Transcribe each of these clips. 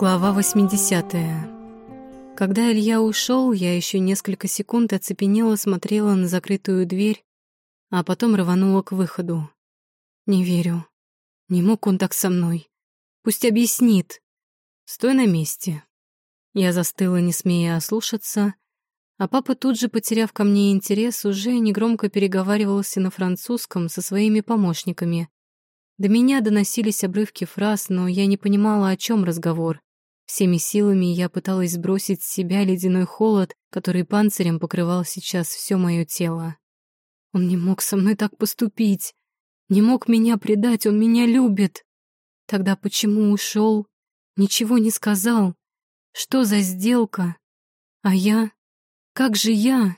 Глава 80. Когда Илья ушел, я еще несколько секунд оцепенела смотрела на закрытую дверь, а потом рванула к выходу. Не верю. Не мог он так со мной. Пусть объяснит. Стой на месте. Я застыла, не смея ослушаться, а папа тут же, потеряв ко мне интерес, уже негромко переговаривался на французском со своими помощниками. До меня доносились обрывки фраз, но я не понимала, о чем разговор. Всеми силами я пыталась сбросить с себя ледяной холод, который панцирем покрывал сейчас все мое тело. Он не мог со мной так поступить. Не мог меня предать, он меня любит. Тогда почему ушел? Ничего не сказал. Что за сделка? А я? Как же я?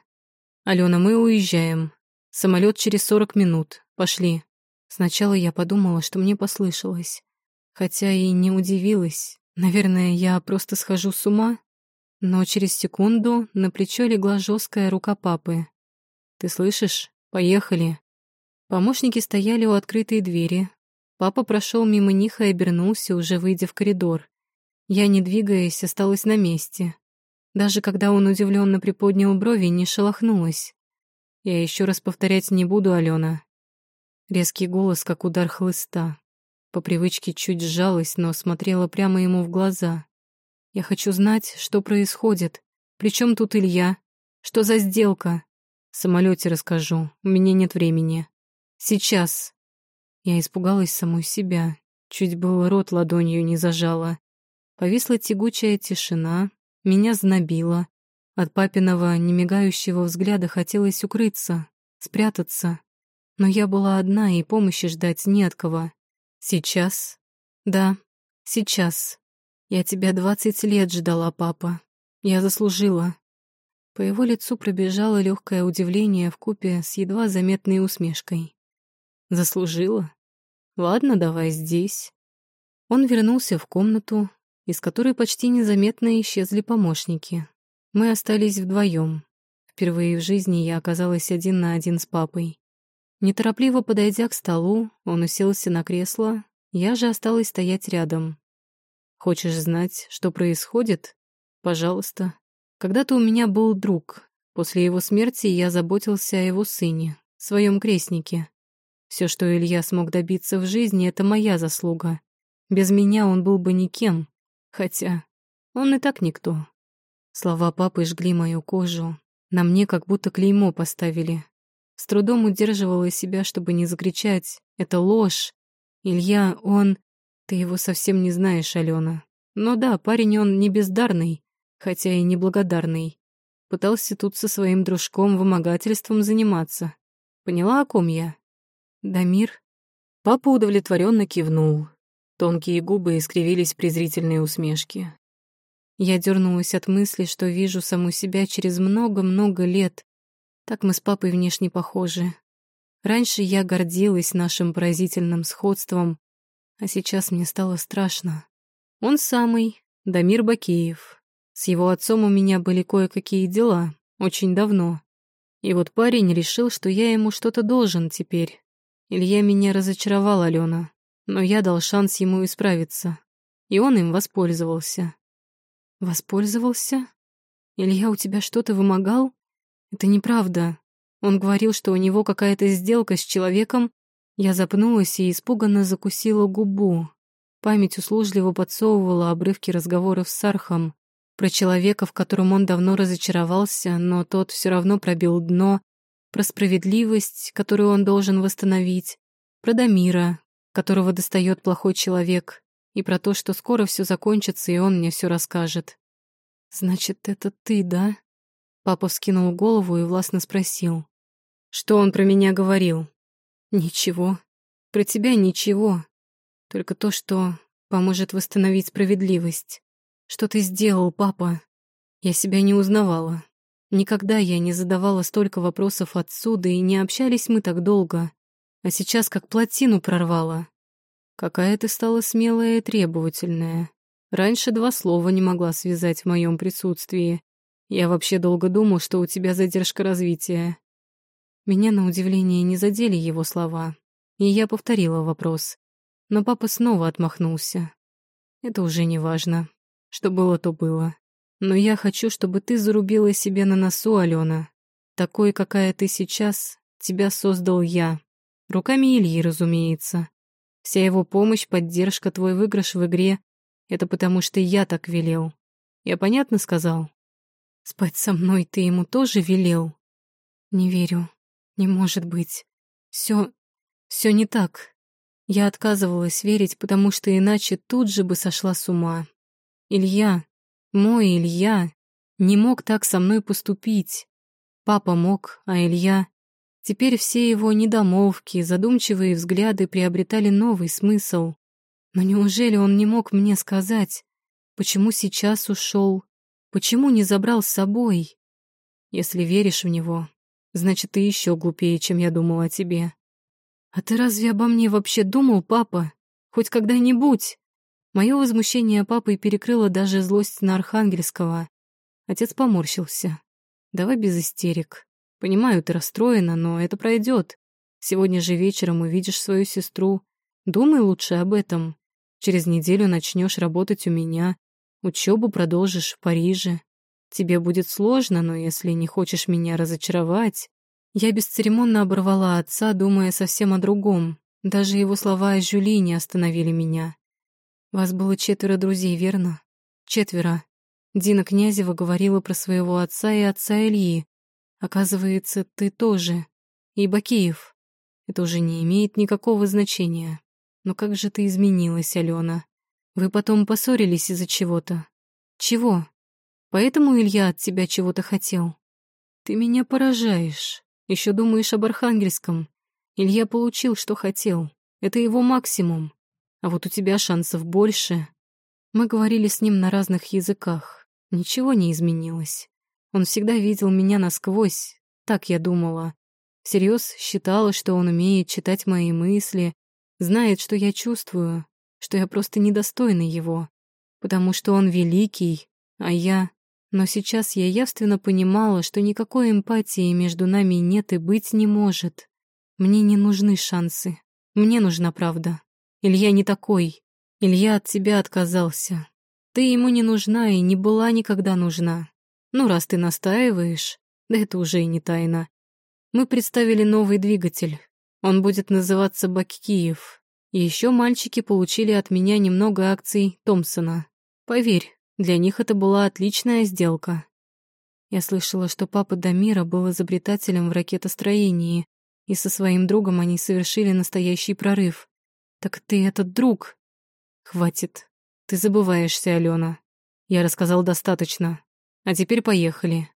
Алена, мы уезжаем. Самолет через сорок минут. Пошли. Сначала я подумала, что мне послышалось. Хотя и не удивилась. Наверное, я просто схожу с ума. Но через секунду на плечо легла жесткая рука папы. «Ты слышишь? Поехали». Помощники стояли у открытой двери. Папа прошел мимо них и обернулся, уже выйдя в коридор. Я, не двигаясь, осталась на месте. Даже когда он удивленно приподнял брови, не шелохнулась. Я еще раз повторять не буду, Алена. Резкий голос, как удар хлыста. По привычке чуть сжалась, но смотрела прямо ему в глаза. «Я хочу знать, что происходит. Причем тут Илья? Что за сделка? В самолете расскажу, у меня нет времени. Сейчас». Я испугалась самой себя. Чуть было рот ладонью не зажала. Повисла тягучая тишина, меня знобило. От папиного немигающего взгляда хотелось укрыться, спрятаться. Но я была одна, и помощи ждать не от кого. Сейчас? Да, сейчас. Я тебя двадцать лет ждала, папа. Я заслужила. По его лицу пробежало легкое удивление в купе с едва заметной усмешкой. Заслужила? Ладно, давай здесь. Он вернулся в комнату, из которой почти незаметно исчезли помощники. Мы остались вдвоем. Впервые в жизни я оказалась один на один с папой. Неторопливо подойдя к столу, он уселся на кресло, я же осталась стоять рядом. «Хочешь знать, что происходит? Пожалуйста. Когда-то у меня был друг. После его смерти я заботился о его сыне, своем крестнике. Все, что Илья смог добиться в жизни, это моя заслуга. Без меня он был бы никем. Хотя он и так никто. Слова папы жгли мою кожу. На мне как будто клеймо поставили. С трудом удерживала себя, чтобы не закричать. Это ложь. Илья, он... Ты его совсем не знаешь, Алена. Но да, парень он не бездарный, хотя и неблагодарный. Пытался тут со своим дружком вымогательством заниматься. Поняла, о ком я? Дамир? Папа удовлетворенно кивнул. Тонкие губы искривились презрительные усмешки. Я дернулась от мысли, что вижу саму себя через много-много лет, так мы с папой внешне похожи. Раньше я гордилась нашим поразительным сходством, а сейчас мне стало страшно. Он самый, Дамир Бакеев. С его отцом у меня были кое-какие дела, очень давно. И вот парень решил, что я ему что-то должен теперь. Илья меня разочаровал, Алена, но я дал шанс ему исправиться. И он им воспользовался. Воспользовался? Илья у тебя что-то вымогал? Это неправда. Он говорил, что у него какая-то сделка с человеком. Я запнулась и испуганно закусила губу. Память услужливо подсовывала обрывки разговоров с Сархом про человека, в котором он давно разочаровался, но тот все равно пробил дно, про справедливость, которую он должен восстановить, про Дамира, которого достает плохой человек, и про то, что скоро все закончится, и он мне все расскажет. «Значит, это ты, да?» Папа вскинул голову и властно спросил. «Что он про меня говорил?» «Ничего. Про тебя ничего. Только то, что поможет восстановить справедливость. Что ты сделал, папа?» Я себя не узнавала. Никогда я не задавала столько вопросов отцу, и не общались мы так долго. А сейчас как плотину прорвала. Какая ты стала смелая и требовательная. Раньше два слова не могла связать в моем присутствии. Я вообще долго думал, что у тебя задержка развития. Меня, на удивление, не задели его слова, и я повторила вопрос. Но папа снова отмахнулся. Это уже не важно. Что было, то было. Но я хочу, чтобы ты зарубила себе на носу, Алена. Такой, какая ты сейчас, тебя создал я. Руками Ильи, разумеется. Вся его помощь, поддержка, твой выигрыш в игре — это потому что я так велел. Я понятно сказал? Спать со мной ты ему тоже велел? Не верю. Не может быть. Все, все не так. Я отказывалась верить, потому что иначе тут же бы сошла с ума. Илья, мой Илья, не мог так со мной поступить. Папа мог, а Илья... Теперь все его недомолвки, задумчивые взгляды приобретали новый смысл. Но неужели он не мог мне сказать, почему сейчас ушел, почему не забрал с собой? Если веришь в него, значит, ты еще глупее, чем я думал о тебе. «А ты разве обо мне вообще думал, папа? Хоть когда-нибудь?» Мое возмущение папой перекрыло даже злость на Архангельского. Отец поморщился. «Давай без истерик. Понимаю, ты расстроена, но это пройдет. Сегодня же вечером увидишь свою сестру. Думай лучше об этом. Через неделю начнешь работать у меня. Учебу продолжишь в Париже. Тебе будет сложно, но если не хочешь меня разочаровать, я бесцеремонно оборвала отца, думая совсем о другом. Даже его слова о Жюли не остановили меня. «Вас было четверо друзей, верно?» «Четверо». Дина Князева говорила про своего отца и отца Ильи. Оказывается, ты тоже. И Бакиев. Это уже не имеет никакого значения. Но как же ты изменилась, Алена? Вы потом поссорились из-за чего-то. Чего? Поэтому Илья от тебя чего-то хотел? Ты меня поражаешь. Еще думаешь об Архангельском. Илья получил, что хотел. Это его максимум. А вот у тебя шансов больше. Мы говорили с ним на разных языках. Ничего не изменилось. Он всегда видел меня насквозь. Так я думала. Всерьез считала, что он умеет читать мои мысли, знает, что я чувствую, что я просто недостойна его, потому что он великий, а я но сейчас я явственно понимала, что никакой эмпатии между нами нет и быть не может. Мне не нужны шансы. Мне нужна правда. Илья не такой. Илья от тебя отказался. Ты ему не нужна и не была никогда нужна. Ну, раз ты настаиваешь, да это уже и не тайна. Мы представили новый двигатель. Он будет называться Баккиев. Еще мальчики получили от меня немного акций Томпсона. Поверь, для них это была отличная сделка. Я слышала, что папа Дамира был изобретателем в ракетостроении, и со своим другом они совершили настоящий прорыв. Так ты этот друг? Хватит. Ты забываешься, Алена. Я рассказал достаточно. А теперь поехали.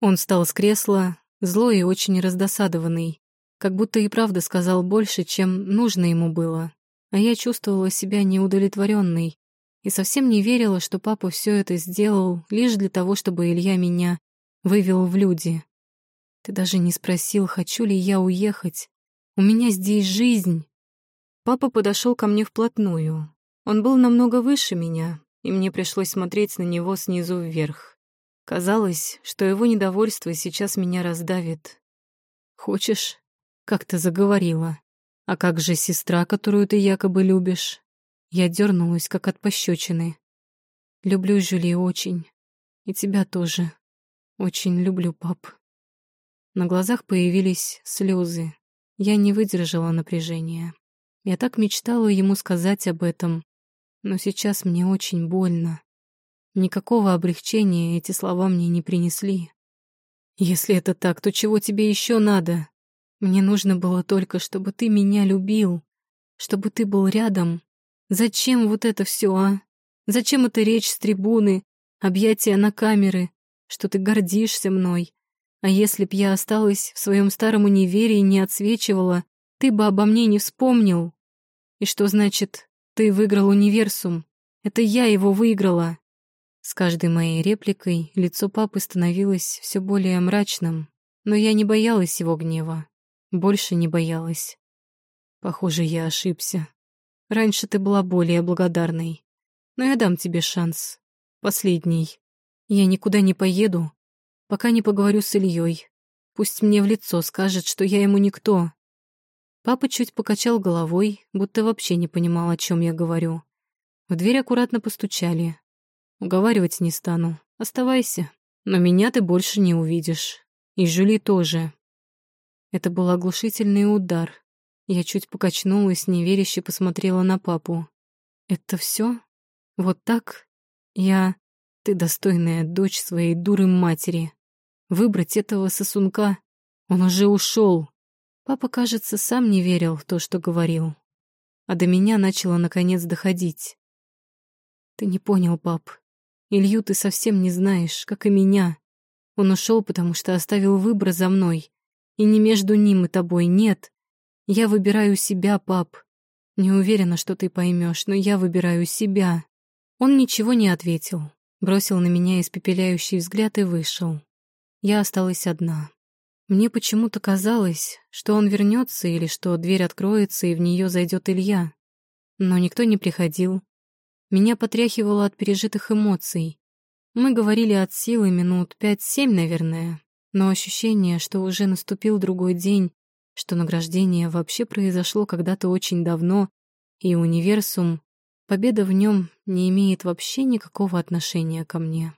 Он встал с кресла, злой и очень раздосадованный, как будто и правда сказал больше, чем нужно ему было. А я чувствовала себя неудовлетворенной, и совсем не верила, что папа все это сделал лишь для того, чтобы Илья меня вывел в люди. Ты даже не спросил, хочу ли я уехать. У меня здесь жизнь. Папа подошел ко мне вплотную. Он был намного выше меня, и мне пришлось смотреть на него снизу вверх. Казалось, что его недовольство сейчас меня раздавит. «Хочешь?» — как ты заговорила. «А как же сестра, которую ты якобы любишь?» Я дернулась, как от пощечины. Люблю Жюли очень. И тебя тоже. Очень люблю, пап. На глазах появились слезы. Я не выдержала напряжения. Я так мечтала ему сказать об этом, но сейчас мне очень больно. Никакого облегчения эти слова мне не принесли. Если это так, то чего тебе еще надо? Мне нужно было только, чтобы ты меня любил, чтобы ты был рядом Зачем вот это все, а? Зачем эта речь с трибуны, объятия на камеры, что ты гордишься мной? А если б я осталась в своем старом универе и не отсвечивала, ты бы обо мне не вспомнил. И что значит, ты выиграл универсум? Это я его выиграла. С каждой моей репликой лицо папы становилось все более мрачным, но я не боялась его гнева. Больше не боялась. Похоже, я ошибся. Раньше ты была более благодарной. Но я дам тебе шанс. Последний. Я никуда не поеду, пока не поговорю с Ильей. Пусть мне в лицо скажет, что я ему никто. Папа чуть покачал головой, будто вообще не понимал, о чем я говорю. В дверь аккуратно постучали. Уговаривать не стану. Оставайся. Но меня ты больше не увидишь. И Жюли тоже. Это был оглушительный удар. Я чуть покачнулась, неверяще посмотрела на папу. «Это все? Вот так? Я... Ты достойная дочь своей дуры матери. Выбрать этого сосунка? Он уже ушел. Папа, кажется, сам не верил в то, что говорил. А до меня начало наконец доходить. Ты не понял, пап. Илью ты совсем не знаешь, как и меня. Он ушел, потому что оставил выбор за мной. И не между ним и тобой, нет. Я выбираю себя, пап. Не уверена, что ты поймешь, но я выбираю себя. Он ничего не ответил, бросил на меня испепеляющий взгляд и вышел. Я осталась одна. Мне почему-то казалось, что он вернется или что дверь откроется и в нее зайдет Илья. Но никто не приходил. Меня потряхивало от пережитых эмоций. Мы говорили от силы минут пять-семь, наверное, но ощущение, что уже наступил другой день, что награждение вообще произошло когда-то очень давно, и универсум, победа в нем не имеет вообще никакого отношения ко мне.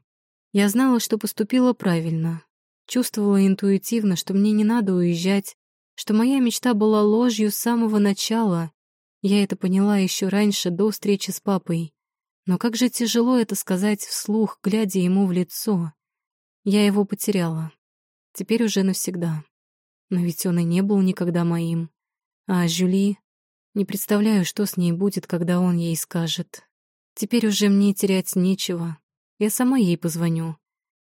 Я знала, что поступила правильно, чувствовала интуитивно, что мне не надо уезжать, что моя мечта была ложью с самого начала. Я это поняла еще раньше, до встречи с папой. Но как же тяжело это сказать вслух, глядя ему в лицо. Я его потеряла. Теперь уже навсегда. Но ведь он и не был никогда моим. А Жюли... Не представляю, что с ней будет, когда он ей скажет. Теперь уже мне терять нечего. Я сама ей позвоню.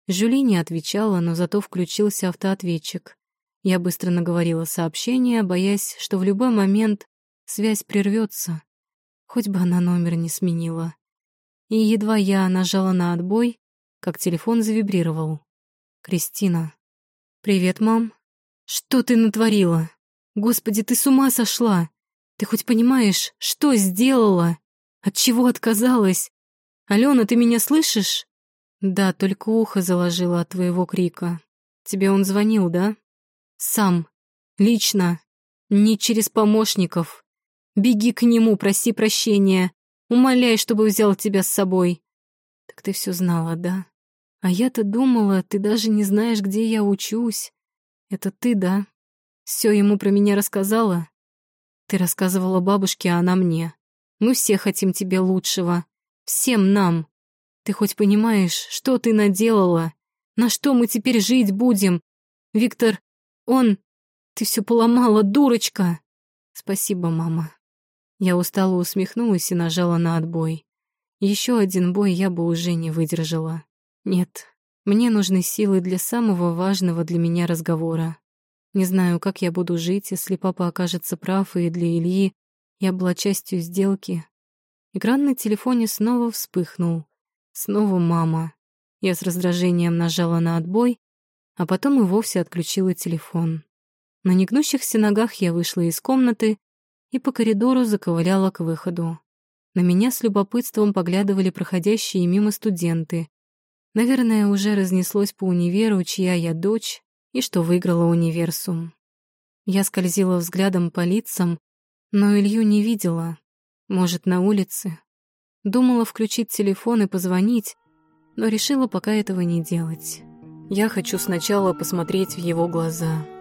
Жюли не отвечала, но зато включился автоответчик. Я быстро наговорила сообщение, боясь, что в любой момент связь прервется. Хоть бы она номер не сменила. И едва я нажала на отбой, как телефон завибрировал. «Кристина». «Привет, мам», что ты натворила? Господи, ты с ума сошла! Ты хоть понимаешь, что сделала? От чего отказалась? Алена, ты меня слышишь? Да, только ухо заложила от твоего крика. Тебе он звонил, да? Сам. Лично. Не через помощников. Беги к нему, проси прощения. Умоляй, чтобы взял тебя с собой. Так ты все знала, да? А я-то думала, ты даже не знаешь, где я учусь. «Это ты, да? Все ему про меня рассказала?» «Ты рассказывала бабушке, а она мне. Мы все хотим тебе лучшего. Всем нам. Ты хоть понимаешь, что ты наделала? На что мы теперь жить будем? Виктор, он... Ты все поломала, дурочка!» «Спасибо, мама». Я устало усмехнулась и нажала на отбой. Еще один бой я бы уже не выдержала. Нет, мне нужны силы для самого важного для меня разговора. Не знаю, как я буду жить, если папа окажется прав, и для Ильи я была частью сделки. Экран на телефоне снова вспыхнул. Снова мама. Я с раздражением нажала на отбой, а потом и вовсе отключила телефон. На негнущихся ногах я вышла из комнаты и по коридору заковыляла к выходу. На меня с любопытством поглядывали проходящие мимо студенты. Наверное, уже разнеслось по универу, чья я дочь и что выиграла универсум. Я скользила взглядом по лицам, но Илью не видела. Может, на улице. Думала включить телефон и позвонить, но решила пока этого не делать. Я хочу сначала посмотреть в его глаза —